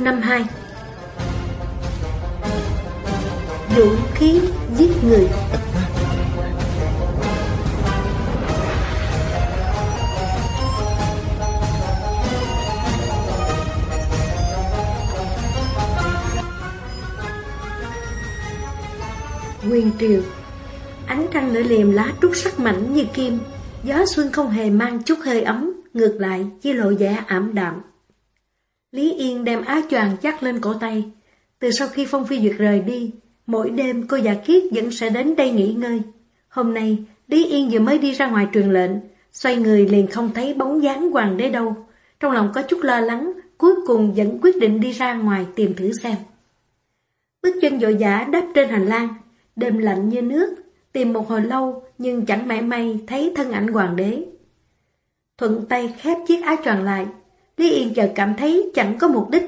552 Vũ khí giết người. Nguyên triều, Ánh trăng nửa liềm lá trúc sắc mảnh như kim, Gió xuân không hề mang chút hơi ấm, Ngược lại, chỉ lộ vẻ ảm đạm. Lý Yên đem áo choàng chắc lên cổ tay. Từ sau khi Phong Phi Duyệt rời đi Mỗi đêm cô giả kiết vẫn sẽ đến đây nghỉ ngơi. Hôm nay Lý Yên vừa mới đi ra ngoài truyền lệnh Xoay người liền không thấy bóng dáng hoàng đế đâu. Trong lòng có chút lo lắng Cuối cùng vẫn quyết định đi ra ngoài tìm thử xem. Bước chân dội dã đáp trên hành lang Đêm lạnh như nước, tìm một hồi lâu nhưng chẳng mãi may thấy thân ảnh hoàng đế. Thuận tay khép chiếc áo choàng lại, Lý Yên chợt cảm thấy chẳng có mục đích.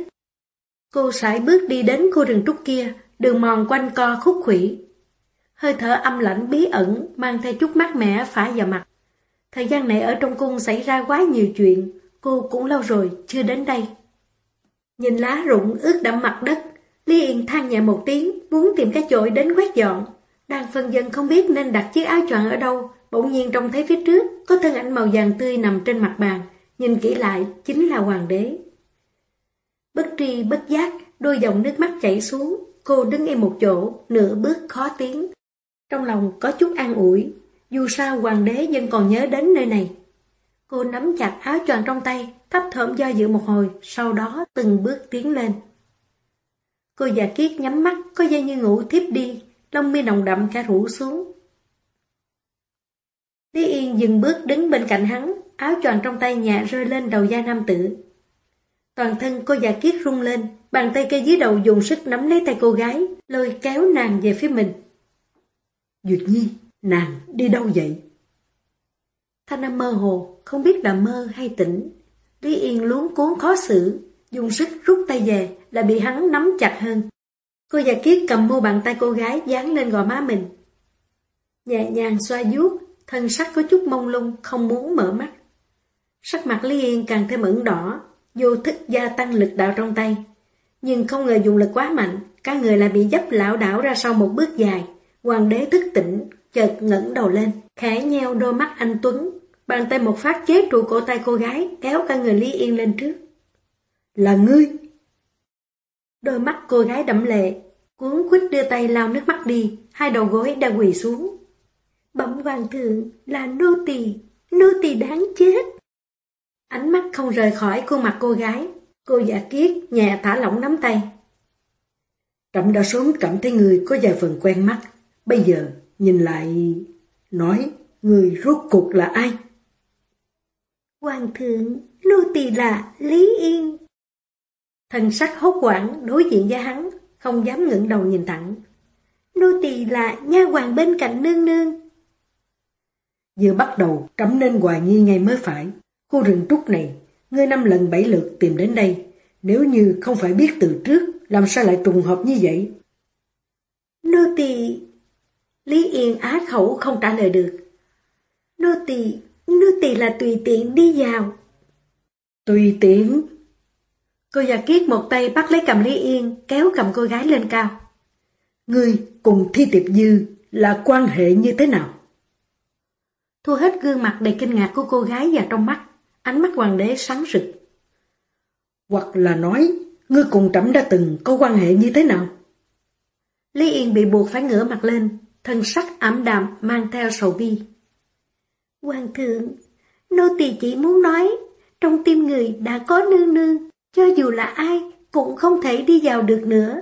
Cô sải bước đi đến khu rừng trúc kia, đường mòn quanh co khúc khủy. Hơi thở âm lạnh bí ẩn mang theo chút mát mẻ phả vào mặt. Thời gian này ở trong cung xảy ra quá nhiều chuyện, cô cũng lâu rồi chưa đến đây. Nhìn lá rụng ướt đẫm mặt đất, Lý Yên than nhẹ một tiếng, muốn tìm cái chổi đến quét dọn. Đang phân dân không biết nên đặt chiếc áo choàng ở đâu, bỗng nhiên trông thấy phía trước có thân ảnh màu vàng tươi nằm trên mặt bàn, nhìn kỹ lại chính là hoàng đế. Bất tri bất giác, đôi dòng nước mắt chảy xuống, cô đứng im một chỗ, nửa bước khó tiến. Trong lòng có chút an ủi, dù sao hoàng đế vẫn còn nhớ đến nơi này. Cô nắm chặt áo choàng trong tay, thấp thởm do dự một hồi, sau đó từng bước tiến lên. Cô già kiết nhắm mắt, có dây như ngủ thiếp đi, lông mi nồng đậm cả rủ xuống. Lý Yên dừng bước đứng bên cạnh hắn, áo choàng trong tay nhà rơi lên đầu da nam tử. Toàn thân cô già kiết rung lên, bàn tay cây dưới đầu dùng sức nắm lấy tay cô gái, lôi kéo nàng về phía mình. Duyệt Nhi, nàng đi đâu vậy? Thanh âm mơ hồ, không biết là mơ hay tỉnh. Lý Yên luống cuốn khó xử, dùng sức rút tay về là bị hắn nắm chặt hơn. Cô già kiết cầm mu bàn tay cô gái dán lên gò má mình. Nhẹ nhàng xoa vuốt, thân sắc có chút mông lung, không muốn mở mắt. Sắc mặt Lý Yên càng thêm ửng đỏ, vô thức gia tăng lực đạo trong tay. Nhưng không ngờ dùng lực quá mạnh, cả người lại bị dấp lão đảo ra sau một bước dài. Hoàng đế thức tỉnh, chợt ngẩng đầu lên, khẽ nheo đôi mắt anh Tuấn. Bàn tay một phát chế trụ cổ tay cô gái, kéo cả người Lý Yên lên trước. Là ngươi! Đôi mắt cô gái đẫm lệ, cuốn quýt đưa tay lau nước mắt đi, hai đầu gối đã quỳ xuống. Bẩm hoàng thượng là nô tỳ, nô tỳ đáng chết. Ánh mắt không rời khỏi khuôn mặt cô gái, cô giả kiết nhẹ thả lỏng nắm tay. Trẫm đã sớm cảm thấy người có vài phần quen mắt, bây giờ nhìn lại, nói người rốt cuộc là ai? Hoàng thượng, nô tỳ là Lý Yên. Thần sắc hốt quảng đối diện với hắn, không dám ngẩng đầu nhìn thẳng. Nô tỳ là nha hoàng bên cạnh nương nương. Vừa bắt đầu, trẫm nên hoài nghi ngay mới phải. Khu rừng trúc này, ngươi năm lần bảy lượt tìm đến đây. Nếu như không phải biết từ trước, làm sao lại trùng hợp như vậy? Nô tỳ... Lý Yên á khẩu không trả lời được. Nô tỳ, nô tỳ là tùy tiện đi vào. Tùy tiện? Cô già kiết một tay bắt lấy cầm Lý Yên, kéo cầm cô gái lên cao. Ngươi cùng Thi Tiệp Dư là quan hệ như thế nào? Thu hết gương mặt đầy kinh ngạc của cô gái vào trong mắt, ánh mắt hoàng đế sáng rực. Hoặc là nói, ngươi cùng trẫm đã từng có quan hệ như thế nào? Lý Yên bị buộc phải ngửa mặt lên, thân sắc ảm đạm mang theo sầu bi. Hoàng thượng, nô tỳ chỉ muốn nói, trong tim người đã có nương nương, cho dù là ai cũng không thể đi vào được nữa.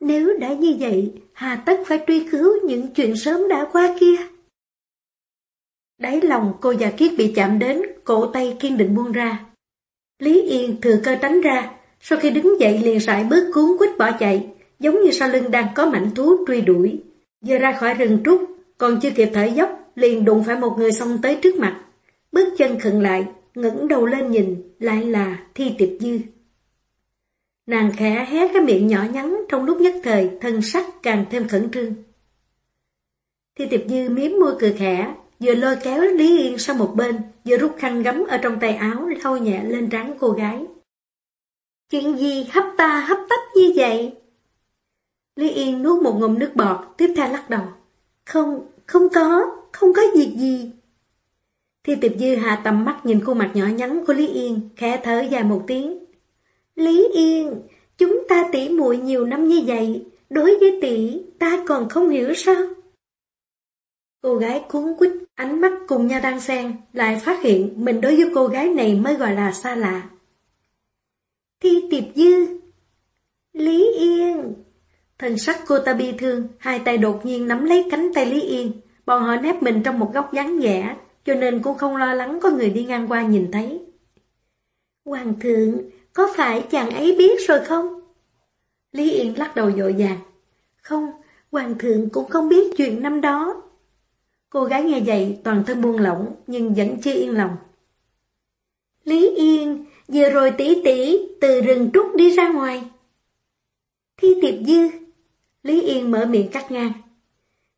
Nếu đã như vậy, hà tất phải truy cứu những chuyện sớm đã qua kia. Đáy lòng cô già kiết bị chạm đến, cổ tay kiên định buông ra. Lý Yên thừa cơ tránh ra, sau khi đứng dậy liền sải bước cuốn quýt bỏ chạy, giống như sau lưng đang có mảnh thú truy đuổi. giờ ra khỏi rừng trúc, còn chưa kịp thở dốc, liền đụng phải một người xông tới trước mặt. Bước chân khựng lại, ngẩng đầu lên nhìn, lại là Thi Tiệp Dư. Nàng khẽ hé cái miệng nhỏ nhắn trong lúc nhất thời, thân sắc càng thêm khẩn trương. Thi Tiệp Dư miếm môi cười khẽ, vừa lôi kéo Lý Yên sang một bên, vừa rút khăn gấm ở trong tay áo lau nhẹ lên trán cô gái. Chuyện gì hấp ta hấp tấp như vậy? Lý Yên nuốt một ngụm nước bọt, tiếp theo lắc đầu. Không, không có, không có việc gì. Thi tiệp dư hạ tầm mắt nhìn khuôn mặt nhỏ nhắn của Lý Yên, khẽ thở dài một tiếng. Lý Yên, chúng ta tỉ muội nhiều năm như vậy, đối với tỷ ta còn không hiểu sao? Cô gái cuốn quýt, ánh mắt cùng nhau đang xen, lại phát hiện mình đối với cô gái này mới gọi là xa lạ. Thi tiệp dư Lý Yên Thần sắc cô ta bi thương, hai tay đột nhiên nắm lấy cánh tay Lý Yên. Bọn họ nép mình trong một góc vắng vẻ, cho nên cũng không lo lắng có người đi ngang qua nhìn thấy. Hoàng thượng, có phải chàng ấy biết rồi không? Lý Yên lắc đầu dội dàng. Không, Hoàng thượng cũng không biết chuyện năm đó. Cô gái nghe vậy toàn thân buông lỏng nhưng vẫn chưa yên lòng. Lý Yên, vừa rồi tỷ tỷ từ rừng trúc đi ra ngoài. Thi tiệp dư. Lý Yên mở miệng cắt ngang.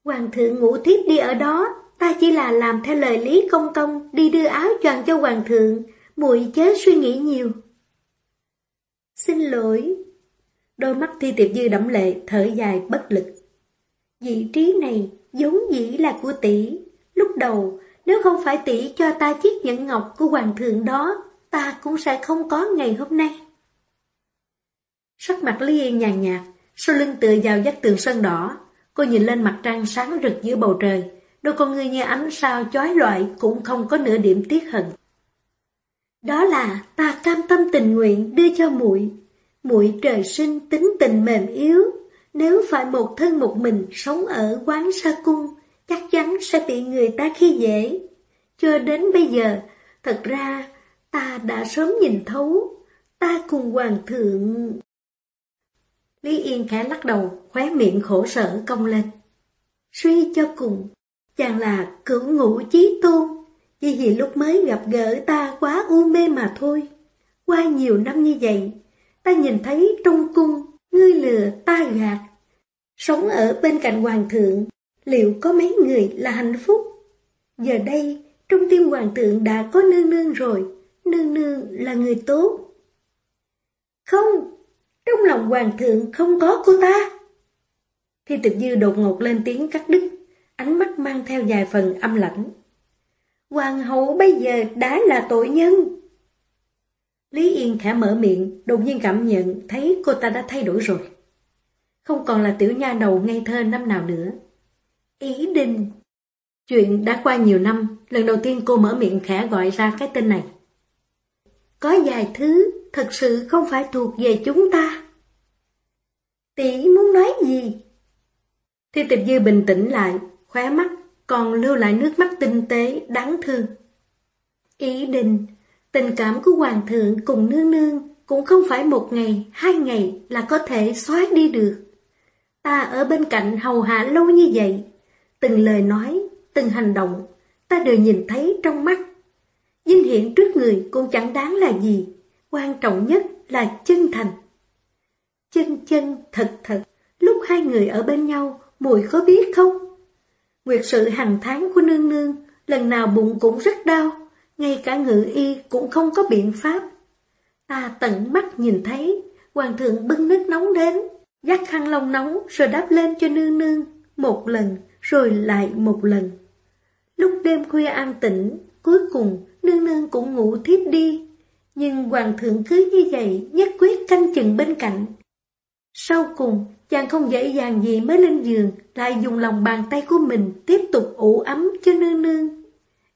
Hoàng thượng ngủ thiếp đi ở đó, ta chỉ là làm theo lời Lý Công Công đi đưa áo choàng cho Hoàng thượng, muội chớ suy nghĩ nhiều. Xin lỗi. Đôi mắt Thi Tiệp Dư đẫm lệ, thở dài bất lực. Vị trí này giống dĩ là của tỷ. Lúc đầu, nếu không phải tỷ cho ta chiếc nhẫn ngọc của hoàng thượng đó, ta cũng sẽ không có ngày hôm nay. Sắc mặt Lý Yên nhàn nhạt, sau lưng tựa vào vách tường sơn đỏ, cô nhìn lên mặt trăng sáng rực giữa bầu trời, đôi con người như ánh sao chói loại cũng không có nửa điểm tiếc hận. Đó là ta cam tâm tình nguyện đưa cho muội, muội trời sinh tính tình mềm yếu, nếu phải một thân một mình sống ở quán sa cung, chắc chắn sẽ bị người ta khi dễ. Cho đến bây giờ, thật ra ta đã sớm nhìn thấu, ta cùng hoàng thượng. Lý Yên khẽ lắc đầu, khóe miệng khổ sở cong lên. Suy cho cùng, chàng là cửu ngũ chí tôn, chỉ vì lúc mới gặp gỡ ta quá u mê mà thôi. Qua nhiều năm như vậy, ta nhìn thấy trong cung, ngươi lừa ta gạt. Sống ở bên cạnh hoàng thượng, liệu có mấy người là hạnh phúc? Giờ đây, trong tim hoàng thượng đã có nương nương rồi, nương nương là người tốt. Không, trong lòng hoàng thượng không có cô ta. Thi tịch dư đột ngột lên tiếng cắt đứt, ánh mắt mang theo vài phần âm lãnh. Hoàng hậu bây giờ đã là tội nhân. Lý Yên khẽ mở miệng, đột nhiên cảm nhận thấy cô ta đã thay đổi rồi. Không còn là tiểu nha đầu ngây thơ năm nào nữa. Ý định. Chuyện đã qua nhiều năm, lần đầu tiên cô mở miệng khẽ gọi ra cái tên này. Có vài thứ thật sự không phải thuộc về chúng ta. Tỷ muốn nói gì? Thi tịch dư bình tĩnh lại, khóe mắt, còn lưu lại nước mắt tinh tế, đáng thương. Ý định, tình cảm của hoàng thượng cùng nương nương cũng không phải một ngày, hai ngày là có thể xóa đi được. Ta ở bên cạnh hầu hạ lâu như vậy, từng lời nói, từng hành động, ta đều nhìn thấy trong mắt. Dinh hiện trước người cũng chẳng đáng là gì, quan trọng nhất là chân thành. Chân chân, thật thật, lúc hai người ở bên nhau, mùi có biết không? Nguyệt sự hàng tháng của nương nương, lần nào bụng cũng rất đau, ngay cả ngự y cũng không có biện pháp. Ta tận mắt nhìn thấy, hoàng thượng bưng nước nóng đến, dắt khăn lông nóng rồi đắp lên cho nương nương, một lần rồi lại một lần. Lúc đêm khuya an tĩnh, cuối cùng nương nương cũng ngủ thiếp đi, nhưng hoàng thượng cứ như vậy nhất quyết canh chừng bên cạnh. Sau cùng, chàng không dễ dàng gì mới lên giường, lại dùng lòng bàn tay của mình tiếp tục ủ ấm cho nương nương.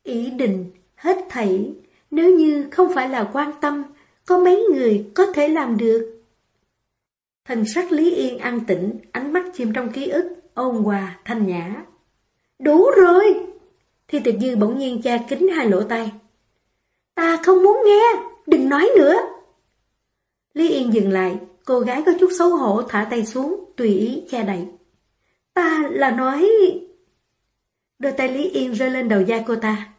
Ý định, hết thảy, nếu như không phải là quan tâm, có mấy người có thể làm được. Thần sắc Lý Yên an tĩnh, ánh mắt chìm trong ký ức, ôn hòa, thanh nhã. Đủ rồi! Thi tiệp dư bỗng nhiên cha kính hai lỗ tay. Ta không muốn nghe, đừng nói nữa. Lý Yên dừng lại, cô gái có chút xấu hổ thả tay xuống, tùy ý che đậy. Ta là nói... Đôi tay Lý Yên rơi lên đầu da cô ta.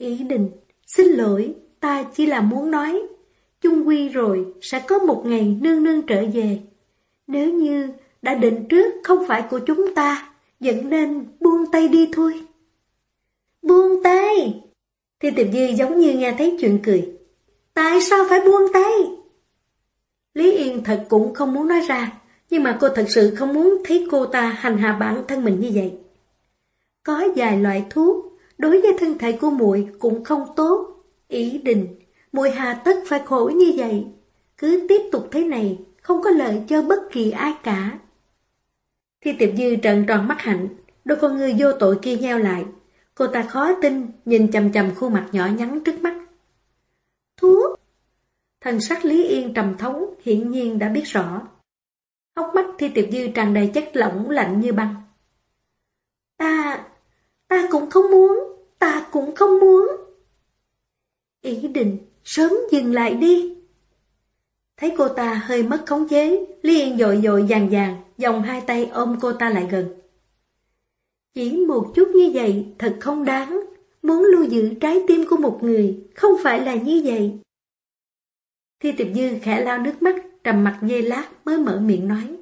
Ý định, xin lỗi, ta chỉ là muốn nói. Chung quy rồi, sẽ có một ngày nương nương trở về. Nếu như đã định trước không phải của chúng ta, dẫn nên buông tay đi thôi. Buông tay! Thì tiệp dư giống như nghe thấy chuyện cười. Tại sao phải buông tay? Lý Yên thật cũng không muốn nói ra, nhưng mà cô thật sự không muốn thấy cô ta hành hạ bản thân mình như vậy. Có vài loại thuốc, đối với thân thể của muội cũng không tốt. Ý định, muội hà tất phải khổ như vậy. Cứ tiếp tục thế này, không có lợi cho bất kỳ ai cả. Thi tiệp dư trận tròn mắt hạnh, đôi con người vô tội kia nheo lại. Cô ta khó tin, nhìn chầm chầm khuôn mặt nhỏ nhắn trước mắt. Thuốc! Thần sắc Lý Yên trầm thống, hiển nhiên đã biết rõ. Hốc mắt Thi Tiệp Dư tràn đầy chất lỏng lạnh như băng. Ta, ta cũng không muốn, ta cũng không muốn. Ý định, sớm dừng lại đi. Thấy cô ta hơi mất khống chế, Lý Yên dội dội vàng vàng, dòng hai tay ôm cô ta lại gần. Chỉ một chút như vậy thật không đáng, muốn lưu giữ trái tim của một người, không phải là như vậy. Thi tiệp dư khẽ lao nước mắt, trầm mặt dây lát mới mở miệng nói.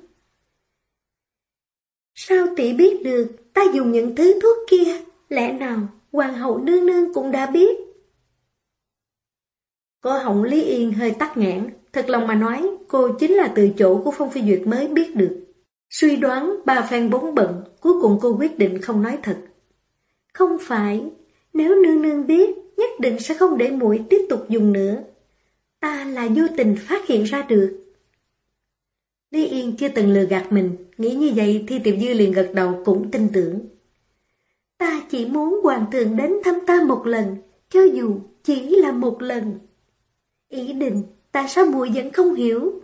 Sao tỷ biết được ta dùng những thứ thuốc kia, lẽ nào hoàng hậu nương nương cũng đã biết? Cô Hồng Lý Yên hơi tắt nghẽn, thật lòng mà nói, cô chính là từ chỗ của Phong Phi Duyệt mới biết được. Suy đoán ba phen bốn bận, cuối cùng cô quyết định không nói thật. Không phải, nếu nương nương biết, nhất định sẽ không để mũi tiếp tục dùng nữa. Ta là vô tình phát hiện ra được. Lý Yên chưa từng lừa gạt mình, nghĩ như vậy thì Tiệp Dư liền gật đầu cũng tin tưởng. Ta chỉ muốn hoàng thượng đến thăm ta một lần, cho dù chỉ là một lần. Ý định, tại sao muội vẫn không hiểu?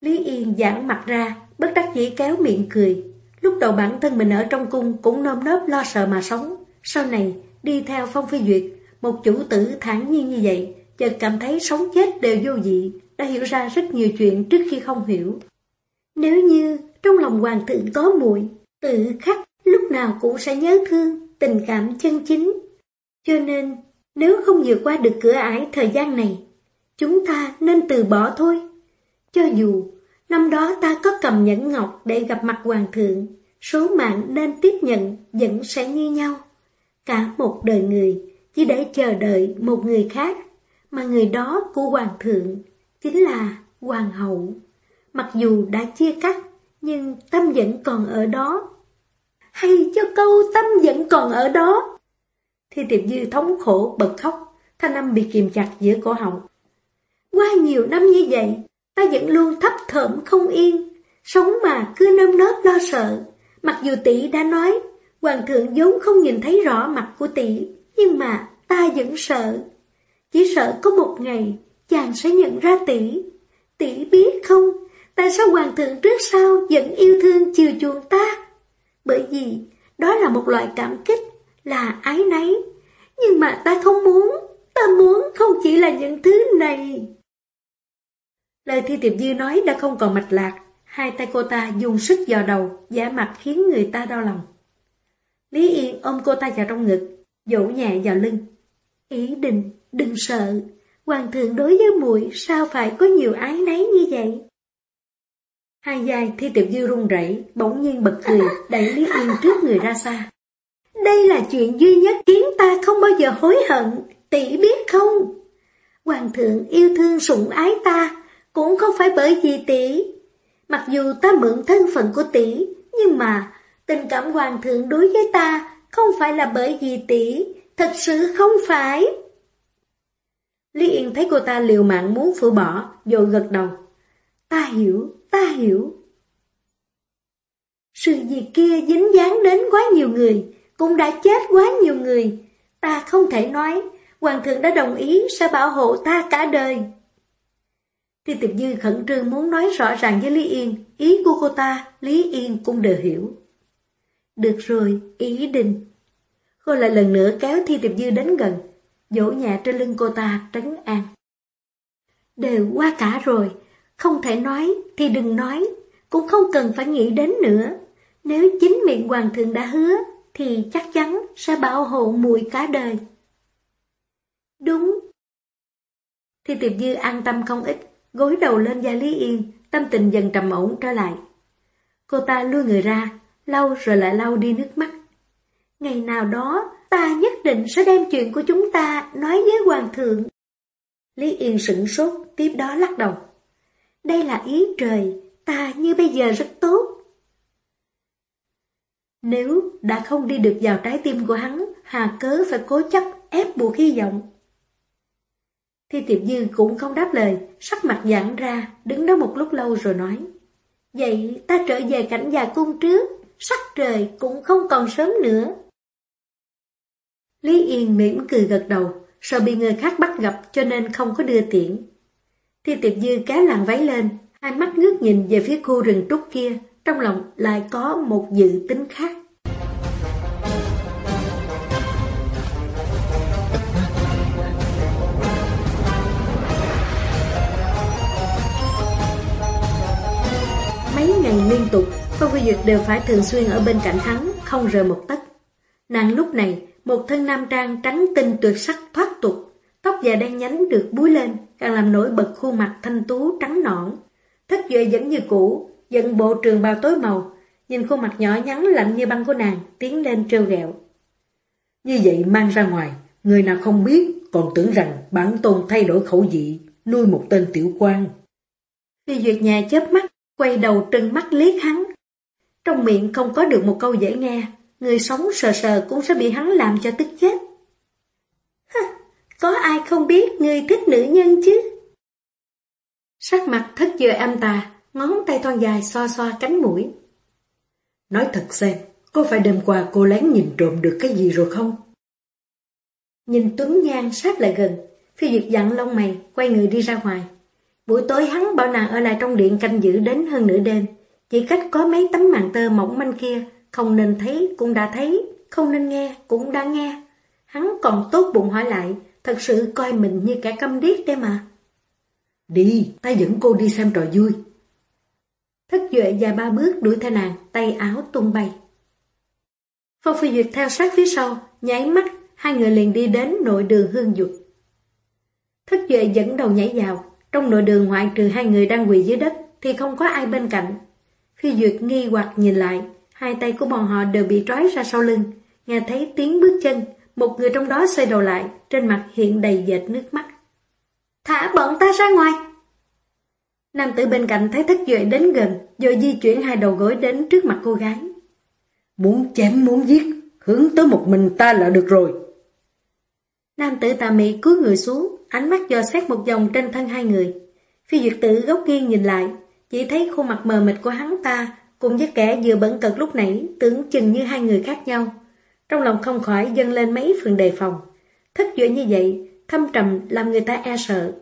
Lý Yên giãn mặt ra, bất đắc dĩ kéo miệng cười. Lúc đầu bản thân mình ở trong cung cũng nôm nớp lo sợ mà sống. Sau này, đi theo Phong Phi Duyệt, một chủ tử thản nhiên như vậy, chợt cảm thấy sống chết đều vô dị, đã hiểu ra rất nhiều chuyện trước khi không hiểu. Nếu như trong lòng hoàng thượng có muội tự khắc lúc nào cũng sẽ nhớ thương, tình cảm chân chính. Cho nên, nếu không vượt qua được cửa ải thời gian này, chúng ta nên từ bỏ thôi. Cho dù năm đó ta có cầm nhẫn ngọc để gặp mặt hoàng thượng, số mạng nên tiếp nhận vẫn sẽ như nhau. Cả một đời người chỉ để chờ đợi một người khác, mà người đó của hoàng thượng chính là hoàng hậu. Mặc dù đã chia cắt, nhưng tâm vẫn còn ở đó. Hay cho câu tâm vẫn còn ở đó. Thi tiệp dư thống khổ bật khóc, thanh âm bị kìm chặt giữa cổ họng. Qua nhiều năm như vậy, ta vẫn luôn thấp thởm không yên, sống mà cứ nơm nớp lo sợ. Mặc dù tỷ đã nói, hoàng thượng vốn không nhìn thấy rõ mặt của tỷ, nhưng mà ta vẫn sợ. Chỉ sợ có một ngày, chàng sẽ nhận ra tỷ. Tỷ biết không, tại sao hoàng thượng trước sau vẫn yêu thương chiều chuộng ta? Bởi vì đó là một loại cảm kích, là ái náy. Nhưng mà ta không muốn, ta muốn không chỉ là những thứ này. Lời thi tiệp dư nói đã không còn mạch lạc, hai tay cô ta dùng sức dò đầu, giả mặt khiến người ta đau lòng. Lý Yên ôm cô ta vào trong ngực, dỗ nhẹ vào lưng. Ý định, đừng sợ, hoàng thượng đối với muội sao phải có nhiều ái nấy như vậy? Hai dài thi tiểu dư run rẩy, bỗng nhiên bật cười, đẩy Lý Yên trước người ra xa. Đây là chuyện duy nhất khiến ta không bao giờ hối hận, tỷ biết không? Hoàng thượng yêu thương sủng ái ta, cũng không phải bởi vì tỷ. Mặc dù ta mượn thân phận của tỷ, nhưng mà tình cảm hoàng thượng đối với ta không phải là bởi vì tỷ, thật sự không phải. Lý Yên thấy cô ta liều mạng muốn phủ bỏ, rồi gật đầu. Ta hiểu, ta hiểu. Sự việc kia dính dáng đến quá nhiều người, cũng đã chết quá nhiều người. Ta không thể nói, Hoàng thượng đã đồng ý sẽ bảo hộ ta cả đời. Khi Tiệp Dư khẩn trương muốn nói rõ ràng với Lý Yên, ý của cô ta, Lý Yên cũng đều hiểu. Được rồi, ý định. Cô lại lần nữa kéo Thi Tiệp Dư đến gần, dỗ nhẹ trên lưng cô ta trấn an. Đều qua cả rồi, không thể nói thì đừng nói, cũng không cần phải nghĩ đến nữa. Nếu chính miệng hoàng thượng đã hứa, thì chắc chắn sẽ bảo hộ muội cả đời. Đúng. Thì tiệp dư an tâm không ít, gối đầu lên da Lý Yên, tâm tình dần trầm ổn trở lại. Cô ta lui người ra, lau rồi lại lau đi nước mắt. Ngày nào đó, ta nhất định sẽ đem chuyện của chúng ta nói với Hoàng thượng. Lý Yên sửng sốt, tiếp đó lắc đầu đây là ý trời, ta như bây giờ rất tốt. Nếu đã không đi được vào trái tim của hắn, hà cớ phải cố chấp ép buộc hy vọng. Thi tiệp dư cũng không đáp lời, sắc mặt giãn ra, đứng đó một lúc lâu rồi nói. Vậy ta trở về cảnh già cung trước, sắc trời cũng không còn sớm nữa. Lý Yên mỉm cười gật đầu, sợ bị người khác bắt gặp cho nên không có đưa tiễn. Thi tiệp dư cá làng váy lên, hai mắt ngước nhìn về phía khu rừng trúc kia, trong lòng lại có một dự tính khác. Mấy ngày liên tục, Phong Phi Duyệt đều phải thường xuyên ở bên cạnh hắn, không rời một tấc. Nàng lúc này, một thân nam trang trắng tinh tuyệt sắc thoát tục, tóc dài đen nhánh được búi lên, càng làm nổi bật khuôn mặt thanh tú trắng nõn. Thất duệ vẫn như cũ, dẫn bộ trường bào tối màu, nhìn khuôn mặt nhỏ nhắn lạnh như băng của nàng, tiến lên trêu ghẹo. Như vậy mang ra ngoài, người nào không biết, còn tưởng rằng bản tôn thay đổi khẩu vị, nuôi một tên tiểu quan. Phi Duyệt nhà chớp mắt, quay đầu trừng mắt liếc hắn. Trong miệng không có được một câu dễ nghe, người sống sờ sờ cũng sẽ bị hắn làm cho tức chết. Có ai không biết người thích nữ nhân chứ? Sắc mặt thất dời âm tà, ngón tay thon dài xoa xoa cánh mũi. Nói thật xem, có phải đêm qua cô lén nhìn trộm được cái gì rồi không? Nhìn Tuấn Nhan sát lại gần, phi duyệt dặn lông mày, quay người đi ra ngoài. Buổi tối hắn bảo nàng ở lại trong điện canh giữ đến hơn nửa đêm, chỉ cách có mấy tấm màn tơ mỏng manh kia, không nên thấy cũng đã thấy, không nên nghe cũng đã nghe. Hắn còn tốt bụng hỏi lại, thật sự coi mình như kẻ câm điếc đấy mà. Đi, ta dẫn cô đi xem trò vui. Thất duệ dài ba bước đuổi theo nàng, tay áo tung bay. Phong Phi Duyệt theo sát phía sau, nháy mắt, hai người liền đi đến nội đường hương dục. Thất duệ dẫn đầu nhảy vào, trong nội đường ngoại trừ hai người đang quỳ dưới đất thì không có ai bên cạnh. Phi Duyệt nghi hoặc nhìn lại, hai tay của bọn họ đều bị trói ra sau lưng, nghe thấy tiếng bước chân, một người trong đó xoay đầu lại, trên mặt hiện đầy dệt nước mắt. Thả bọn ta ra ngoài! Nam tử bên cạnh thấy thất duệ đến gần, rồi di chuyển hai đầu gối đến trước mặt cô gái. Muốn chém muốn giết, hướng tới một mình ta là được rồi. Nam tử tà mị cúi người xuống, ánh mắt dò xét một vòng trên thân hai người. Phi duyệt tử gốc nghiêng nhìn lại, chỉ thấy khuôn mặt mờ mịt của hắn ta cùng với kẻ vừa bẩn cật lúc nãy tưởng chừng như hai người khác nhau. Trong lòng không khỏi dâng lên mấy phần đề phòng. Thất duệ như vậy, thâm trầm làm người ta e sợ.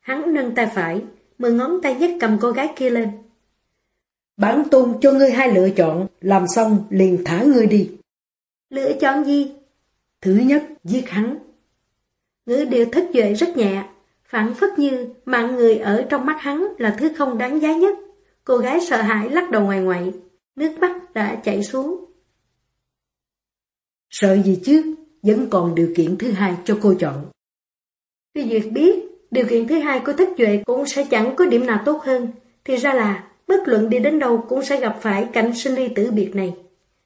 Hắn nâng tay phải, mười ngón tay nhất cầm cô gái kia lên. Bản tôn cho ngươi hai lựa chọn, làm xong liền thả ngươi đi. Lựa chọn gì? Thứ nhất, giết hắn. Ngữ điệu thất duệ rất nhẹ, phản phất như mạng người ở trong mắt hắn là thứ không đáng giá nhất. Cô gái sợ hãi lắc đầu ngoài ngoại, nước mắt đã chảy xuống. Sợ gì chứ, vẫn còn điều kiện thứ hai cho cô chọn. Phi Duyệt biết, điều kiện thứ hai của thất duệ cũng sẽ chẳng có điểm nào tốt hơn, thì ra là bất luận đi đến đâu cũng sẽ gặp phải cảnh sinh ly tử biệt này.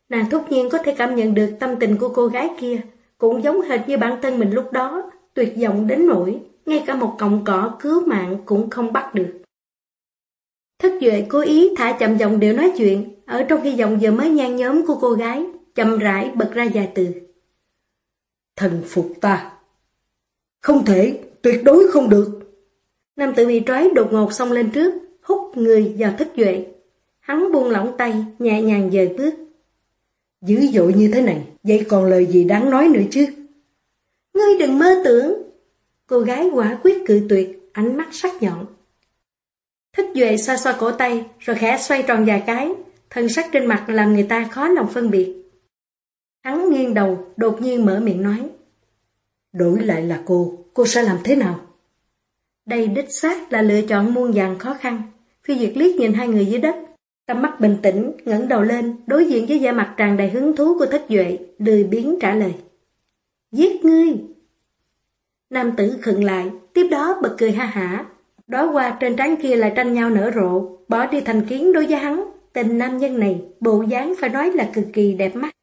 Nàng thốt nhiên có thể cảm nhận được tâm tình của cô gái kia, cũng giống hệt như bản thân mình lúc đó, tuyệt vọng đến nỗi, ngay cả một cọng cỏ cứu mạng cũng không bắt được. Thất Duệ cố ý thả chậm giọng điệu nói chuyện, ở trong khi giọng vừa mới nhan nhóm của cô gái, chậm rãi bật ra vài từ. Thần phục ta. Không thể, tuyệt đối không được. Nam tử bị trói đột ngột xông lên trước, hút người vào Thất Duệ. Hắn buông lỏng tay, nhẹ nhàng dời bước. Dữ dội như thế này, vậy còn lời gì đáng nói nữa chứ? Ngươi đừng mơ tưởng. Cô gái quả quyết cự tuyệt, ánh mắt sắc nhọn. Thích Duệ xoa xoa cổ tay, rồi khẽ xoay tròn vài cái, thân sắc trên mặt làm người ta khó lòng phân biệt. Hắn nghiêng đầu, đột nhiên mở miệng nói. Đổi lại là cô, cô sẽ làm thế nào? Đây đích xác là lựa chọn muôn vàng khó khăn. Phi Duyệt liếc nhìn hai người dưới đất, tầm mắt bình tĩnh, ngẩng đầu lên, đối diện với vẻ mặt tràn đầy hứng thú của Thất Duệ, lười biến trả lời. Giết ngươi! Nam tử khựng lại, tiếp đó bật cười ha hả. Đó qua trên trán kia lại tranh nhau nở rộ, bỏ đi thành kiến đối với hắn. Tình nam nhân này, bộ dáng phải nói là cực kỳ đẹp mắt.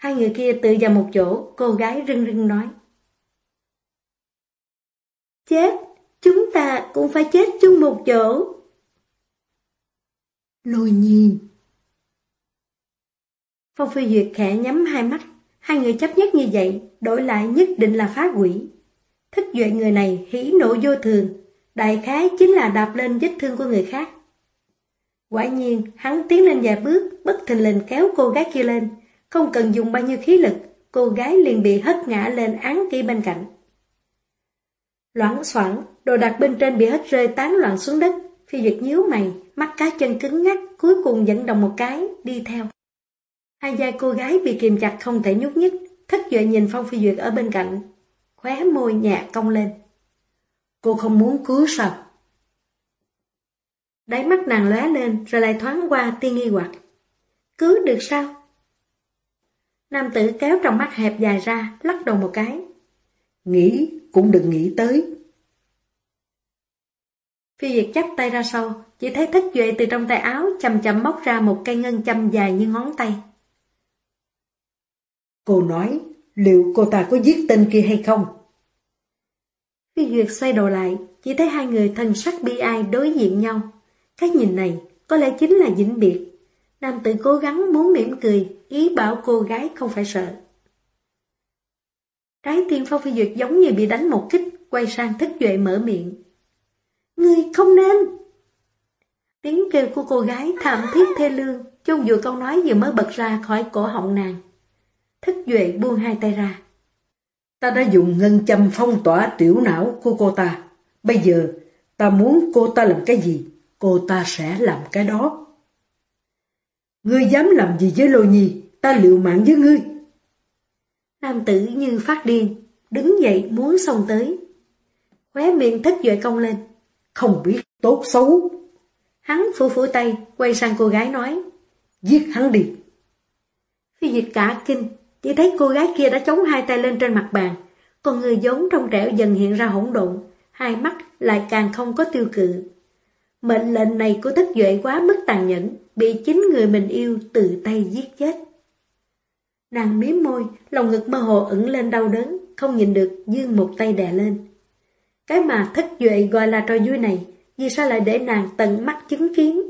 Hai người kia tự vào một chỗ, cô gái rưng rưng nói. Chết, chúng ta cũng phải chết chung một chỗ. Lôi nhi. Phong Phi Duyệt khẽ nhắm hai mắt, hai người chấp nhất như vậy, đổi lại nhất định là phá quỷ. Thích duệ người này hỉ nộ vô thường, đại khái chính là đạp lên vết thương của người khác. Quả nhiên, hắn tiến lên vài bước, bất thình lình kéo cô gái kia lên, không cần dùng bao nhiêu khí lực, cô gái liền bị hất ngã lên án kỹ bên cạnh. Loãng xoảng, đồ đạc bên trên bị hất rơi tán loạn xuống đất, phi duyệt nhíu mày, mắt cá chân cứng ngắc, cuối cùng dẫn động một cái, đi theo. Hai vai cô gái bị kìm chặt không thể nhúc nhích, thất duệ nhìn Phong Phi Duyệt ở bên cạnh, khóe môi nhẹ cong lên. Cô không muốn cứu sao? Đáy mắt nàng lóe lên rồi lại thoáng qua tiên nghi hoặc. Cứu được sao? Nam tử kéo trong mắt hẹp dài ra, lắc đầu một cái. Nghĩ cũng đừng nghĩ tới. Phi Duyệt chắp tay ra sau, chỉ thấy thất duệ từ trong tay áo chậm chậm móc ra một cây ngân châm dài như ngón tay. Cô nói, liệu cô ta có giết tên kia hay không? Phi Duyệt xoay đầu lại, chỉ thấy hai người thân sắc bi ai đối diện nhau. Cái nhìn này có lẽ chính là vĩnh biệt. Nam tử cố gắng muốn mỉm cười, ý bảo cô gái không phải sợ. Trái tim Phong Phi Duyệt giống như bị đánh một kích, quay sang thức duệ mở miệng. Ngươi không nên! Tiếng kêu của cô gái thảm thiết thê lương, chung vừa câu nói vừa mới bật ra khỏi cổ họng nàng. Thức duệ buông hai tay ra. Ta đã dùng ngân châm phong tỏa tiểu não của cô ta. Bây giờ, ta muốn cô ta làm cái gì, cô ta sẽ làm cái đó. Ngươi dám làm gì với Lô Nhi, ta liệu mạng với ngươi. Nam tử như phát điên, đứng dậy muốn xông tới. Khóe miệng thất duệ công lên. Không biết tốt xấu. Hắn phủ phủ tay, quay sang cô gái nói. Giết hắn đi. Phi Duyệt cả kinh, chỉ thấy cô gái kia đã chống hai tay lên trên mặt bàn, còn người giống trong trẻo dần hiện ra hỗn độn, hai mắt lại càng không có tiêu cự. Mệnh lệnh này của thất duệ quá mức tàn nhẫn, bị chính người mình yêu tự tay giết chết. Nàng miếm môi, lòng ngực mơ hồ ẩn lên đau đớn, không nhìn được, dương một tay đè lên. Cái mà thất duệ gọi là trò vui này, vì sao lại để nàng tận mắt chứng kiến?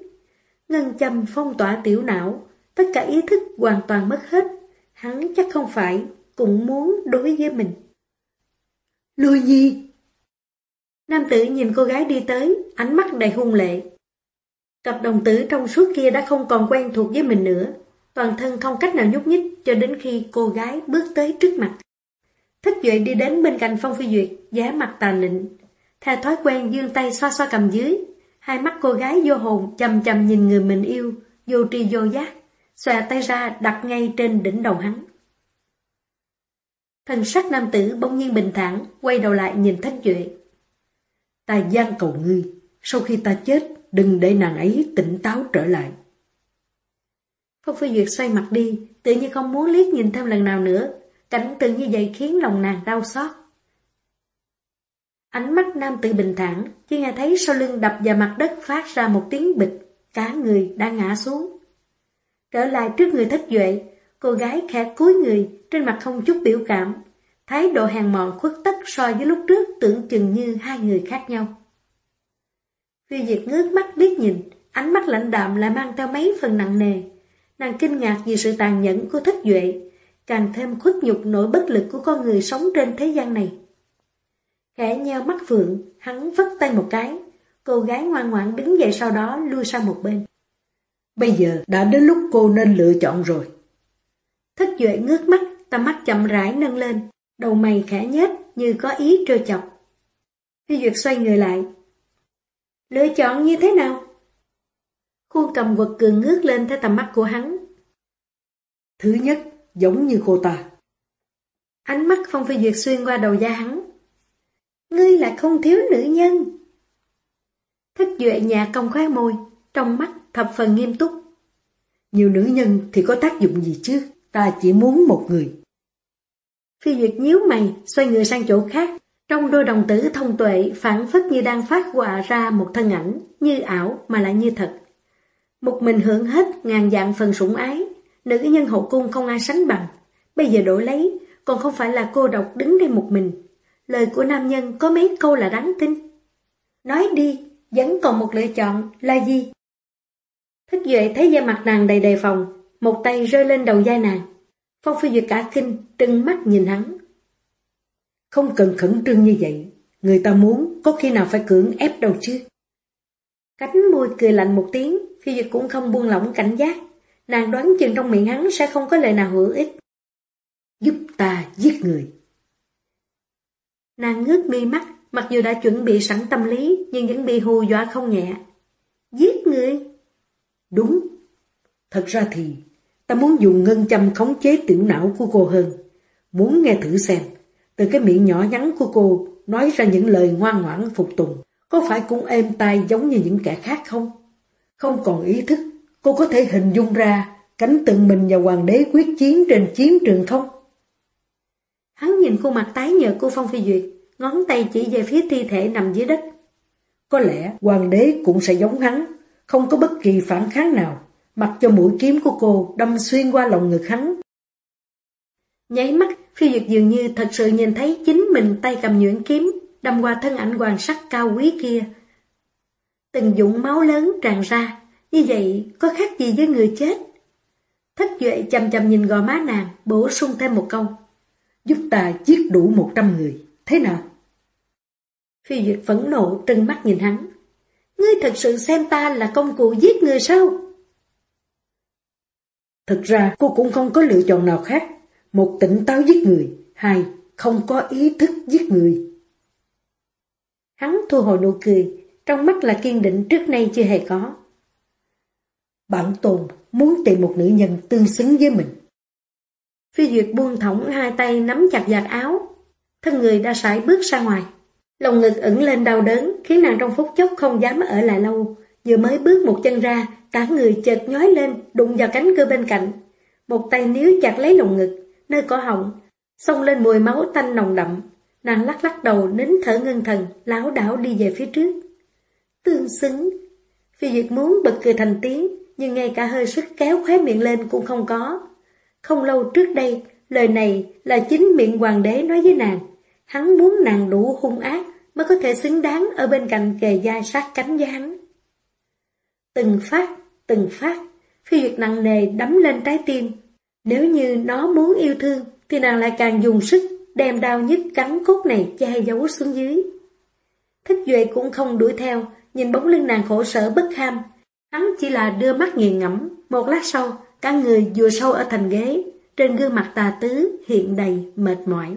Ngân châm phong tỏa tiểu não, tất cả ý thức hoàn toàn mất hết. Hắn chắc không phải, cũng muốn đối với mình. Lôi nhi! Nam tử nhìn cô gái đi tới, ánh mắt đầy hung lệ. Cặp đồng tử trong suốt kia đã không còn quen thuộc với mình nữa, toàn thân không cách nào nhúc nhích cho đến khi cô gái bước tới trước mặt. Thích Duệ đi đến bên cạnh Phong Phi Duyệt, giá mặt tà nịnh. Theo thói quen dương tay xoa xoa cầm dưới, hai mắt cô gái vô hồn chầm chầm nhìn người mình yêu, vô tri vô giác, xòe tay ra đặt ngay trên đỉnh đầu hắn. Thần sắc nam tử bỗng nhiên bình thản, quay đầu lại nhìn Thất Duệ. Ta gian cầu ngươi, sau khi ta chết, đừng để nàng ấy tỉnh táo trở lại. Phong Phi Duyệt xoay mặt đi, tự như không muốn liếc nhìn thêm lần nào nữa. Cảnh tượng như vậy khiến lòng nàng đau xót. Ánh mắt nam tự bình thản, chỉ nghe thấy sau lưng đập vào mặt đất phát ra một tiếng bịch, cả người đã ngã xuống. Trở lại trước người thất duệ, cô gái khẽ cúi người, trên mặt không chút biểu cảm. Thái độ hèn mọn khuất tất so với lúc trước tưởng chừng như hai người khác nhau. Phi Diệt ngước mắt liếc nhìn, ánh mắt lạnh đạm lại mang theo mấy phần nặng nề. Nàng kinh ngạc vì sự tàn nhẫn của thất duệ, càng thêm khuất nhục nỗi bất lực của con người sống trên thế gian này. Khẽ nheo mắt phượng, hắn vất tay một cái, cô gái ngoan ngoãn đứng dậy sau đó lui sang một bên. Bây giờ đã đến lúc cô nên lựa chọn rồi. Thất duệ ngước mắt, tầm mắt chậm rãi nâng lên, đầu mày khẽ nhếch như có ý trêu chọc. Phi Duyệt xoay người lại. Lựa chọn như thế nào? Khuôn cầm quật cường ngước lên theo tầm mắt của hắn. Thứ nhất, giống như cô ta. Ánh mắt Phong Phi Duyệt xuyên qua đầu da hắn. Ngươi là không thiếu nữ nhân. Thất Duệ nhà công khóe môi, trong mắt thập phần nghiêm túc. Nhiều nữ nhân thì có tác dụng gì chứ, ta chỉ muốn một người. Phi Duyệt nhíu mày, xoay người sang chỗ khác, trong đôi đồng tử thông tuệ phản phất như đang phát họa ra một thân ảnh, như ảo mà lại như thật. Một mình hưởng hết ngàn dạng phần sủng ái, nữ nhân hậu cung không ai sánh bằng. Bây giờ đổi lấy, còn không phải là cô độc đứng đây một mình. Lời của nam nhân có mấy câu là đáng tin. Nói đi, vẫn còn một lựa chọn là gì? thức Duệ thấy da mặt nàng đầy đề phòng, một tay rơi lên đầu vai nàng. Phong Phi Duyệt cả kinh, trừng mắt nhìn hắn. Không cần khẩn trương như vậy, người ta muốn có khi nào phải cưỡng ép đâu chứ. Cánh môi cười lạnh một tiếng, Phi Duyệt cũng không buông lỏng cảnh giác. Nàng đoán chừng trong miệng hắn sẽ không có lời nào hữu ích. Giúp ta giết người. Nàng ngước mi mắt, mặc dù đã chuẩn bị sẵn tâm lý, nhưng vẫn bị hù dọa không nhẹ. Giết người? Đúng. Thật ra thì, ta muốn dùng ngân châm khống chế tiểu não của cô hơn. Muốn nghe thử xem, từ cái miệng nhỏ nhắn của cô nói ra những lời ngoan ngoãn phục tùng, có phải cũng êm tai giống như những kẻ khác không? Không còn ý thức, cô có thể hình dung ra cánh tượng mình và hoàng đế quyết chiến trên chiến trường không? Hắn nhìn khuôn mặt tái nhợt của Phong Phi Duyệt, ngón tay chỉ về phía thi thể nằm dưới đất. Có lẽ hoàng đế cũng sẽ giống hắn, không có bất kỳ phản kháng nào, mặc cho mũi kiếm của cô đâm xuyên qua lòng ngực hắn. Nháy mắt, Phi Duyệt dường như thật sự nhìn thấy chính mình tay cầm nhuyễn kiếm, đâm qua thân ảnh hoàng sắc cao quý kia. Từng dũng máu lớn tràn ra, như vậy có khác gì với người chết? Thất Duệ chầm chầm nhìn gò má nàng, bổ sung thêm một câu. Giúp ta giết đủ một trăm người, thế nào? Phi Duyệt phẫn nộ trừng mắt nhìn hắn. Ngươi thật sự xem ta là công cụ giết người sao? Thực ra cô cũng không có lựa chọn nào khác. Một tỉnh táo giết người, hai không có ý thức giết người. Hắn thu hồi nụ cười, trong mắt là kiên định trước nay chưa hề có. Bản tồn muốn tìm một nữ nhân tương xứng với mình. Phi Duyệt buông thõng hai tay nắm chặt giặt áo, thân người đã sải bước ra ngoài. Lòng ngực ẩn lên đau đớn, khiến nàng trong phút chốc không dám ở lại lâu. Vừa mới bước một chân ra, cả người chợt nhói lên, đụng vào cánh cửa bên cạnh. Một tay níu chặt lấy lồng ngực, nơi cổ họng, xông lên mùi máu tanh nồng đậm. Nàng lắc lắc đầu, nín thở ngân thần, lảo đảo đi về phía trước. Tương xứng. Phi Duyệt muốn bật cười thành tiếng, nhưng ngay cả hơi sức kéo khóe miệng lên cũng không có. Không lâu trước đây, lời này là chính miệng hoàng đế nói với nàng. Hắn muốn nàng đủ hung ác mới có thể xứng đáng ở bên cạnh kề da sát cánh với hắn. Từng phát, từng phát, phi duyệt nặng nề đấm lên trái tim. Nếu như nó muốn yêu thương, thì nàng lại càng dùng sức đem đau nhức cắn cốt này che giấu xuống dưới. Thích Duệ cũng không đuổi theo, nhìn bóng lưng nàng khổ sở bất ham. Hắn chỉ là đưa mắt nghiền ngẫm, một lát sau, cả người vừa sâu ở thành ghế, trên gương mặt tà tứ hiện đầy mệt mỏi.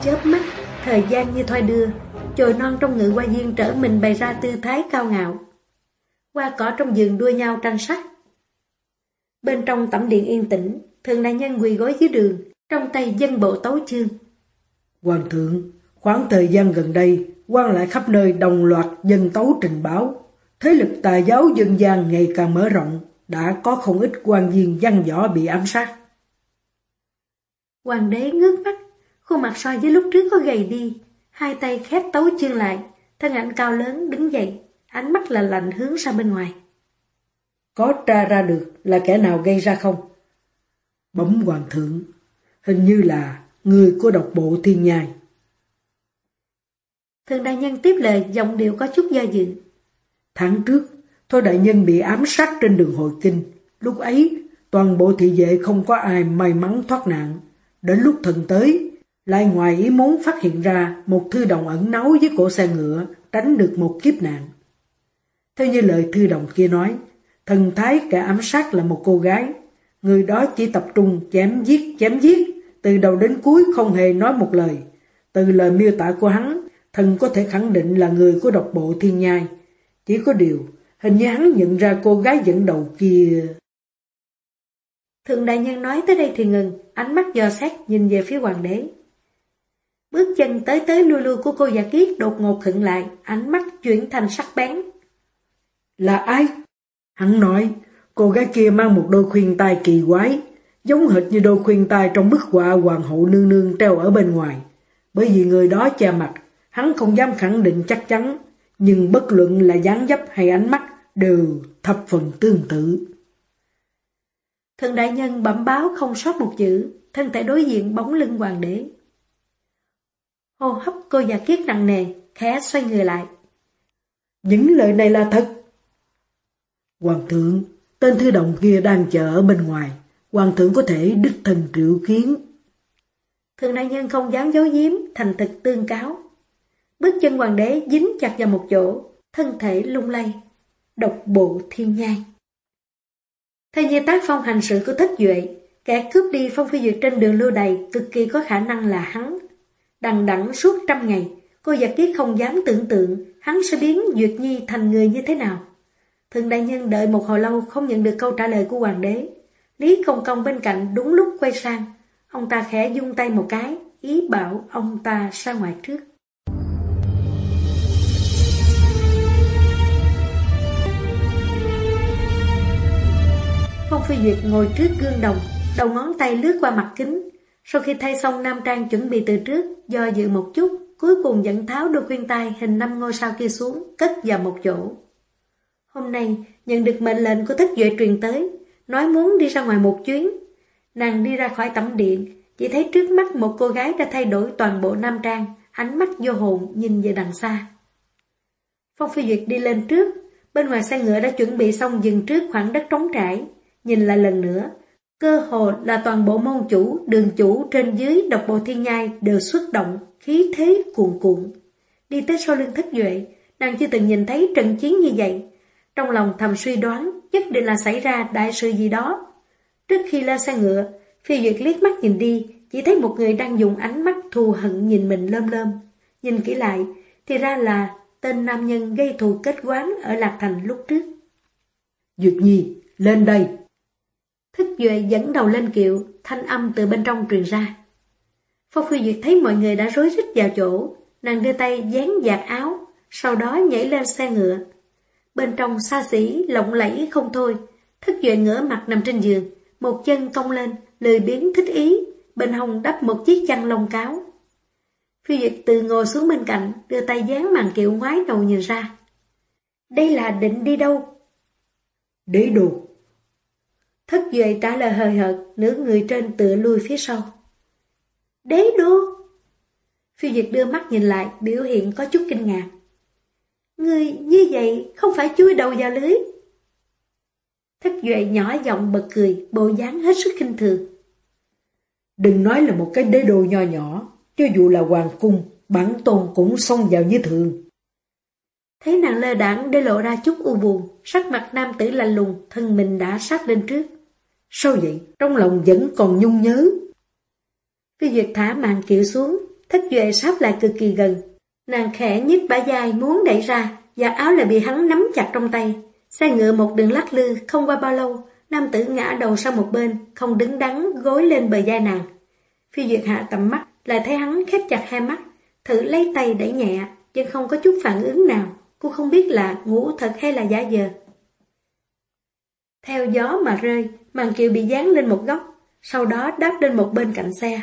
Chớp mắt, thời gian như thoi đưa, chồi non trong ngự qua viên trở mình bày ra tư thái cao ngạo. Qua cỏ trong giường đua nhau tranh sắc. Bên trong tẩm điện yên tĩnh, thường đại nhân quỳ gối dưới đường, trong tay dân bộ tấu chương. Hoàng thượng, khoảng thời gian gần đây, quan lại khắp nơi đồng loạt dân tấu trình báo. Thế lực tà giáo dân gian ngày càng mở rộng, đã có không ít quan viên văn võ bị ám sát. Hoàng đế ngước mắt, khuôn mặt so với lúc trước có gầy đi, hai tay khép tấu chương lại, thân ảnh cao lớn đứng dậy, ánh mắt là lạnh hướng ra bên ngoài. Có tra ra được là kẻ nào gây ra không? Bấm hoàng thượng, hình như là người của độc bộ thiên nhai. Thường đại nhân tiếp lời giọng điệu có chút do dự. Tháng trước, Thôi đại nhân bị ám sát trên đường hội kinh. Lúc ấy, toàn bộ thị vệ không có ai may mắn thoát nạn. Đến lúc thần tới, lại ngoài ý muốn phát hiện ra một thư đồng ẩn náu với cổ xe ngựa, tránh được một kiếp nạn. Theo như lời thư đồng kia nói, thần thái kẻ ám sát là một cô gái. Người đó chỉ tập trung chém giết, chém giết, từ đầu đến cuối không hề nói một lời. Từ lời miêu tả của hắn, thần có thể khẳng định là người của độc bộ thiên nhai. Chỉ có điều, hình như hắn nhận ra cô gái dẫn đầu kia. Thượng đại nhân nói tới đây thì ngừng, ánh mắt dò xét nhìn về phía hoàng đế. Bước chân tới tới lui lui của cô giả kiết đột ngột khựng lại, ánh mắt chuyển thành sắc bén. Là ai? Hắn nói, cô gái kia mang một đôi khuyên tai kỳ quái, giống hệt như đôi khuyên tai trong bức họa hoàng hậu nương nương treo ở bên ngoài. Bởi vì người đó che mặt, hắn không dám khẳng định chắc chắn, nhưng bất luận là dáng dấp hay ánh mắt đều thập phần tương tự. Thượng đại nhân bẩm báo không sót một chữ, thân thể đối diện bóng lưng hoàng đế. Hô hấp cô già kiết nặng nề, khẽ xoay người lại. Những lời này là thật. Hoàng thượng, tên thư đồng kia đang chờ ở bên ngoài. Hoàng thượng có thể đích thần triệu kiến. Thượng đại nhân không dám giấu giếm, thành thực tương cáo. Bước chân hoàng đế dính chặt vào một chỗ, thân thể lung lay. Độc bộ thiên nhai. Theo như tác phong hành sự của thất duệ, kẻ cướp đi phong phi duyệt trên đường lưu đầy cực kỳ có khả năng là hắn. Đằng đẵng suốt trăm ngày, cô giặc kiết không dám tưởng tượng hắn sẽ biến Duyệt Nhi thành người như thế nào. Thượng đại nhân đợi một hồi lâu không nhận được câu trả lời của hoàng đế. Lý Công Công bên cạnh đúng lúc quay sang, ông ta khẽ dung tay một cái, ý bảo ông ta ra ngoài trước. Phong Phi Duyệt ngồi trước gương đồng, đầu ngón tay lướt qua mặt kính. Sau khi thay xong nam trang chuẩn bị từ trước, do dự một chút, cuối cùng dẫn tháo đôi khuyên tai hình năm ngôi sao kia xuống, cất vào một chỗ. Hôm nay, nhận được mệnh lệnh của thất Duệ truyền tới, nói muốn đi ra ngoài một chuyến. Nàng đi ra khỏi tẩm điện, chỉ thấy trước mắt một cô gái đã thay đổi toàn bộ nam trang, ánh mắt vô hồn nhìn về đằng xa. Phong Phi Duyệt đi lên trước, bên ngoài xe ngựa đã chuẩn bị xong dừng trước khoảng đất trống trải, nhìn lại lần nữa, cơ hồ là toàn bộ môn chủ, đường chủ trên dưới độc bộ thiên nhai đều xuất động, khí thế cuồn cuộn. Đi tới sau lưng thất duệ, nàng chưa từng nhìn thấy trận chiến như vậy. Trong lòng thầm suy đoán, nhất định là xảy ra đại sự gì đó. Trước khi lên xe ngựa, phi duyệt liếc mắt nhìn đi, chỉ thấy một người đang dùng ánh mắt thù hận nhìn mình lơm lơm. Nhìn kỹ lại, thì ra là tên nam nhân gây thù kết quán ở Lạc Thành lúc trước. Duyệt Nhi, lên đây! Thích Duệ dẫn đầu lên kiệu, thanh âm từ bên trong truyền ra. Phong Phi Duyệt thấy mọi người đã rối rít vào chỗ, nàng đưa tay dán dạt áo, sau đó nhảy lên xe ngựa. Bên trong xa xỉ, lộng lẫy không thôi, Thích Duệ ngửa mặt nằm trên giường, một chân cong lên, lười biến thích ý, bên hông đắp một chiếc chăn lông cáo. Phi Duyệt từ ngồi xuống bên cạnh, đưa tay dán màn kiệu ngoái đầu nhìn ra. Đây là định đi đâu? Đế đồ. Thất Duệ trả lời hời hợt, nửa người trên tựa lui phía sau. Đế đô! Phi Duyệt đưa mắt nhìn lại, biểu hiện có chút kinh ngạc. Người như vậy không phải chui đầu vào lưới. Thất Duệ nhỏ giọng bật cười, bộ dáng hết sức kinh thường. Đừng nói là một cái đế đô nho nhỏ, cho dù là hoàng cung, bản tôn cũng xông vào như thường. Thấy nàng lơ đảng để lộ ra chút u buồn, sắc mặt nam tử lạnh lùng, thân mình đã sát lên trước. Sao vậy? Trong lòng vẫn còn nhung nhớ. Phi Duyệt thả màn kiệu xuống, thất duệ sắp lại cực kỳ gần. Nàng khẽ nhích bả dài muốn đẩy ra, và áo lại bị hắn nắm chặt trong tay. Xe ngựa một đường lắc lư, không qua bao lâu, nam tử ngã đầu sang một bên, không đứng đắn, gối lên bờ vai nàng. Phi Duyệt hạ tầm mắt, lại thấy hắn khép chặt hai mắt, thử lấy tay đẩy nhẹ, nhưng không có chút phản ứng nào. Cô không biết là ngủ thật hay là giả dờ. Theo gió mà rơi, màn kiệu bị dán lên một góc, sau đó đáp lên một bên cạnh xe.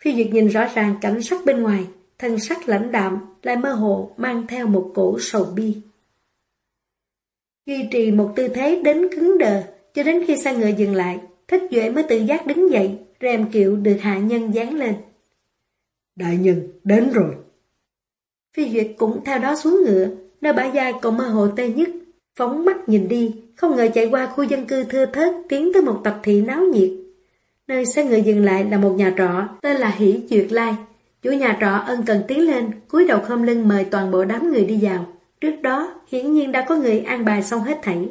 Phi Duyệt nhìn rõ ràng cảnh sắc bên ngoài, thân sắc lãnh đạm, lại mơ hồ mang theo một cổ sầu bi. Duy trì một tư thế đến cứng đờ, cho đến khi xe ngựa dừng lại, thích duệ mới tự giác đứng dậy, rèm kiệu được hạ nhân dán lên. Đại nhân, đến rồi. Phi Duyệt cũng theo đó xuống ngựa, nơi bả vai còn mơ hồ tê nhất, phóng mắt nhìn đi, không ngờ chạy qua khu dân cư thưa thớt tiến tới một tập thị náo nhiệt. Nơi xe ngựa dừng lại là một nhà trọ tên là Hỷ Duyệt Lai. Chủ nhà trọ ân cần tiến lên, cúi đầu khom lưng mời toàn bộ đám người đi vào. Trước đó, hiển nhiên đã có người an bài xong hết thảy.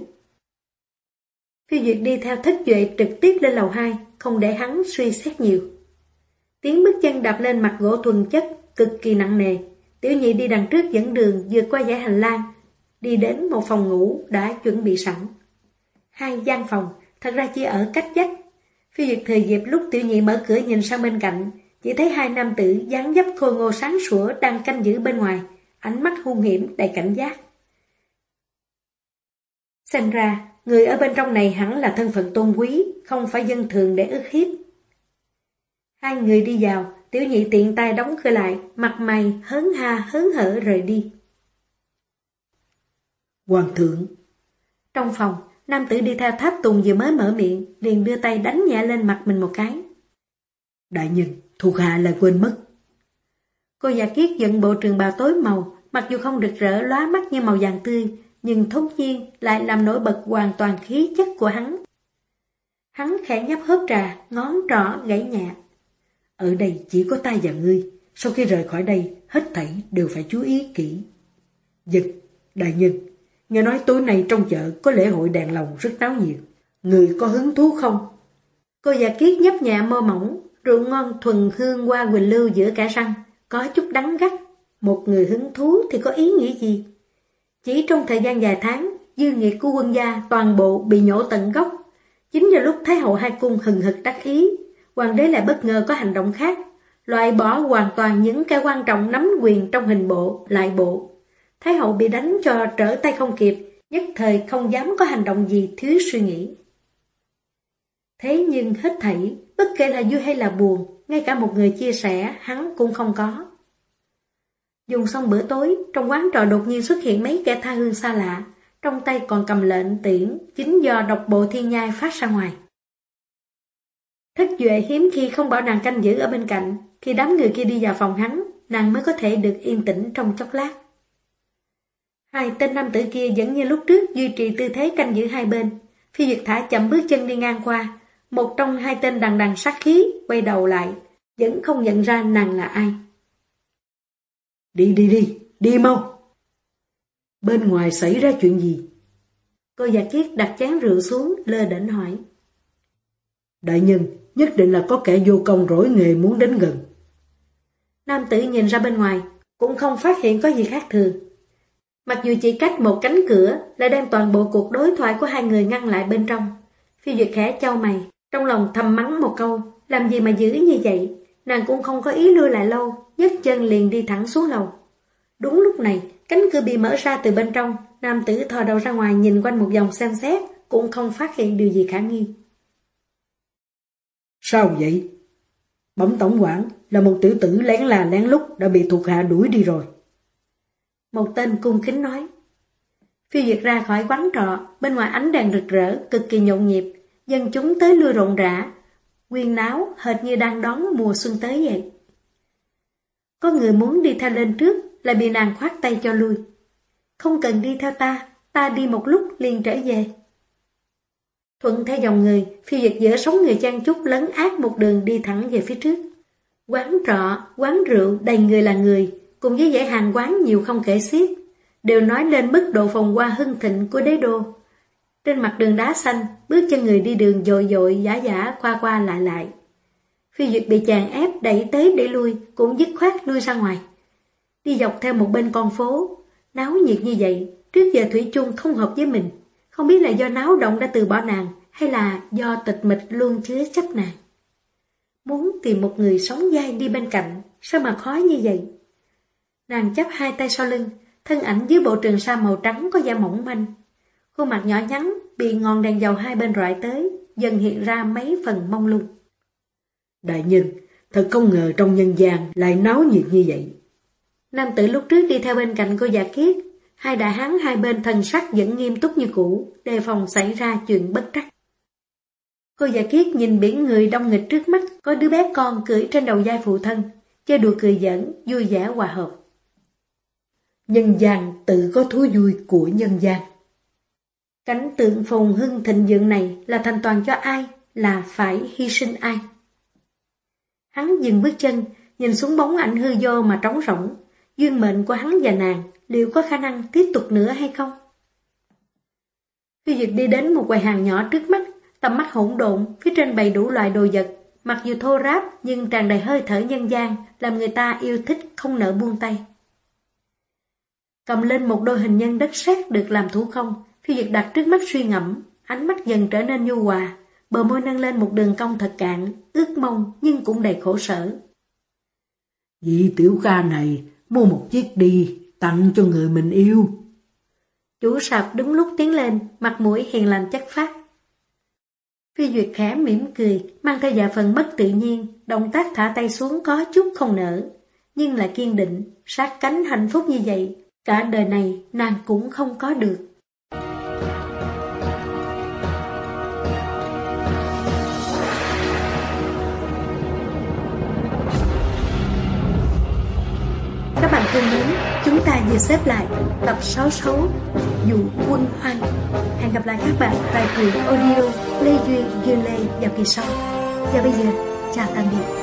Phi Duyệt đi theo thất duệ trực tiếp lên lầu 2, không để hắn suy xét nhiều. Tiếng bước chân đạp lên mặt gỗ thuần chất, cực kỳ nặng nề. Tiểu nhị đi đằng trước dẫn đường vượt qua dãy hành lang, đi đến một phòng ngủ đã chuẩn bị sẵn. Hai gian phòng, thật ra chỉ ở cách dách. Phi Duyệt thời dịp lúc tiểu nhị mở cửa nhìn sang bên cạnh, chỉ thấy hai nam tử dáng dấp khôi ngô sáng sủa đang canh giữ bên ngoài, ánh mắt hung hiểm đầy cảnh giác. Xem ra, người ở bên trong này hẳn là thân phận tôn quý, không phải dân thường để ức hiếp. Hai người đi vào, tiểu nhị tiện tay đóng cửa lại, mặt mày hớn ha hớn hở rời đi. Hoàng thượng Trong phòng, nam tử đi theo tháp tùng vừa mới mở miệng, liền đưa tay đánh nhẹ lên mặt mình một cái. Đại nhân, thuộc hạ lại quên mất. Cô già kiết giận bộ trường bào tối màu, mặc dù không rực rỡ lóa mắt như màu vàng tươi, nhưng thốt nhiên lại làm nổi bật hoàn toàn khí chất của hắn. Hắn khẽ nhấp hớp trà, ngón trỏ gãy nhẹ. Ở đây chỉ có ta và ngươi, sau khi rời khỏi đây, hết thảy đều phải chú ý kỹ. Dực, đại nhân, nghe nói tối nay trong chợ có lễ hội đèn lồng rất náo nhiệt. Người có hứng thú không? Cô già kiết nhấp nhẹ mơ mỏng, rượu ngon thuần hương qua quỳnh lưu giữa cả răng, có chút đắng gắt. Một người hứng thú thì có ý nghĩa gì? Chỉ trong thời gian dài tháng, dư nghiệp của quân gia toàn bộ bị nhổ tận gốc. Chính vào lúc Thái hậu hai cung hừng hực đắc ý, hoàng đế lại bất ngờ có hành động khác, loại bỏ hoàn toàn những cái quan trọng nắm quyền trong hình bộ, lại bộ. Thái hậu bị đánh cho trở tay không kịp, nhất thời không dám có hành động gì thiếu suy nghĩ. Thế nhưng hết thảy, bất kể là vui hay là buồn, ngay cả một người chia sẻ hắn cũng không có. Dùng xong bữa tối, trong quán trò đột nhiên xuất hiện mấy kẻ tha hương xa lạ, trong tay còn cầm lệnh tiễn, chính do độc bộ thiên nhai phát ra ngoài. thất Duệ hiếm khi không bảo nàng canh giữ ở bên cạnh, khi đám người kia đi vào phòng hắn, nàng mới có thể được yên tĩnh trong chốc lát. Hai tên nam tử kia vẫn như lúc trước duy trì tư thế canh giữ hai bên. Phi Duyệt Thả chậm bước chân đi ngang qua, một trong hai tên đằng đằng sát khí quay đầu lại, vẫn không nhận ra nàng là ai. Đi đi đi, đi mau. Bên ngoài xảy ra chuyện gì? Cô già kiết đặt chén rượu xuống, lơ đỉnh hỏi. Đại nhân, nhất định là có kẻ vô công rỗi nghề muốn đến gần. Nam tử nhìn ra bên ngoài, cũng không phát hiện có gì khác thường. Mặc dù chỉ cách một cánh cửa, lại đem toàn bộ cuộc đối thoại của hai người ngăn lại bên trong. Phi Duyệt khẽ trao mày, trong lòng thầm mắng một câu, làm gì mà giữ như vậy, nàng cũng không có ý lưu lại lâu, nhấc chân liền đi thẳng xuống lầu. Đúng lúc này, cánh cửa bị mở ra từ bên trong, nam tử thò đầu ra ngoài nhìn quanh một vòng xem xét, cũng không phát hiện điều gì khả nghi. Sao vậy? Bẩm tổng quản là một tiểu tử lén là lén lúc đã bị thuộc hạ đuổi đi rồi. Một tên cung kính nói. Phiêu diệt ra khỏi quán trọ, bên ngoài ánh đèn rực rỡ, cực kỳ nhộn nhịp, dân chúng tới lui rộn rã, quyên náo hệt như đang đón mùa xuân tới vậy. Có người muốn đi theo lên trước, lại bị nàng khoát tay cho lui. Không cần đi theo ta, ta đi một lúc liền trở về. Thuận theo dòng người, phiêu dịch giữa sống người trang trúc lấn át một đường đi thẳng về phía trước. Quán trọ, quán rượu đầy người là người, cùng với dãy hàng quán nhiều không kể xiết, đều nói lên mức độ phồn hoa hưng thịnh của đế đô. Trên mặt đường đá xanh, bước chân người đi đường dội dội, giả giả, qua qua lại lại. Phi Duyệt bị chàng ép đẩy tới để lui, cũng dứt khoát lui ra ngoài. Đi dọc theo một bên con phố, náo nhiệt như vậy, trước giờ Thủy chung không hợp với mình. Không biết là do náo động đã từ bỏ nàng, hay là do tịch mịch luôn chứa chấp nàng. Muốn tìm một người sống dai đi bên cạnh, sao mà khó như vậy? Nàng chấp hai tay sau lưng, thân ảnh dưới bộ trường sa màu trắng có da mỏng manh. Khuôn mặt nhỏ nhắn, bị ngọn đèn dầu hai bên rọi tới, dần hiện ra mấy phần mông lung. Đại nhân, thật không ngờ trong nhân gian lại náo nhiệt như vậy. Nam tử lúc trước đi theo bên cạnh cô già kiết, hai đại hán hai bên thần sắc vẫn nghiêm túc như cũ, đề phòng xảy ra chuyện bất trắc. Cô già kiết nhìn biển người đông nghịch trước mắt, có đứa bé con cưỡi trên đầu vai phụ thân, chơi đùa cười giỡn, vui vẻ hòa hợp. Nhân gian tự có thú vui của nhân gian. Cảnh tượng phồn hưng thịnh vượng này là thành toàn cho ai, là phải hy sinh ai. Hắn dừng bước chân, nhìn xuống bóng ảnh hư vô mà trống rỗng. Duyên mệnh của hắn và nàng liệu có khả năng tiếp tục nữa hay không? Khi Duyệt đi đến một quầy hàng nhỏ trước mắt, tầm mắt hỗn độn, phía trên bày đủ loại đồ vật, mặc dù thô ráp nhưng tràn đầy hơi thở nhân gian, làm người ta yêu thích không nỡ buông tay. Cầm lên một đôi hình nhân đất sét được làm thủ công, Phi Duyệt đặt trước mắt suy ngẫm, ánh mắt dần trở nên nhu hòa, bờ môi nâng lên một đường cong thật cạn, ướt mông nhưng cũng đầy khổ sở. Vị tiểu ca này mua một chiếc đi, tặng cho người mình yêu. Chủ sạp đứng lúc tiến lên, mặt mũi hiền lành chất phát. Phi Duyệt khẽ mỉm cười, mang theo dạ phần bất tự nhiên, động tác thả tay xuống có chút không nở, nhưng lại kiên định, sát cánh hạnh phúc như vậy, Cả đời này nàng cũng không có được. Các bạn thân mến, chúng ta vừa xếp lại tập 66 Dụ quân hoang. Hẹn gặp lại các bạn tại truyện audio Lê Duyên Duyên Lê vào kỳ sau. Và bây giờ, chào tạm biệt.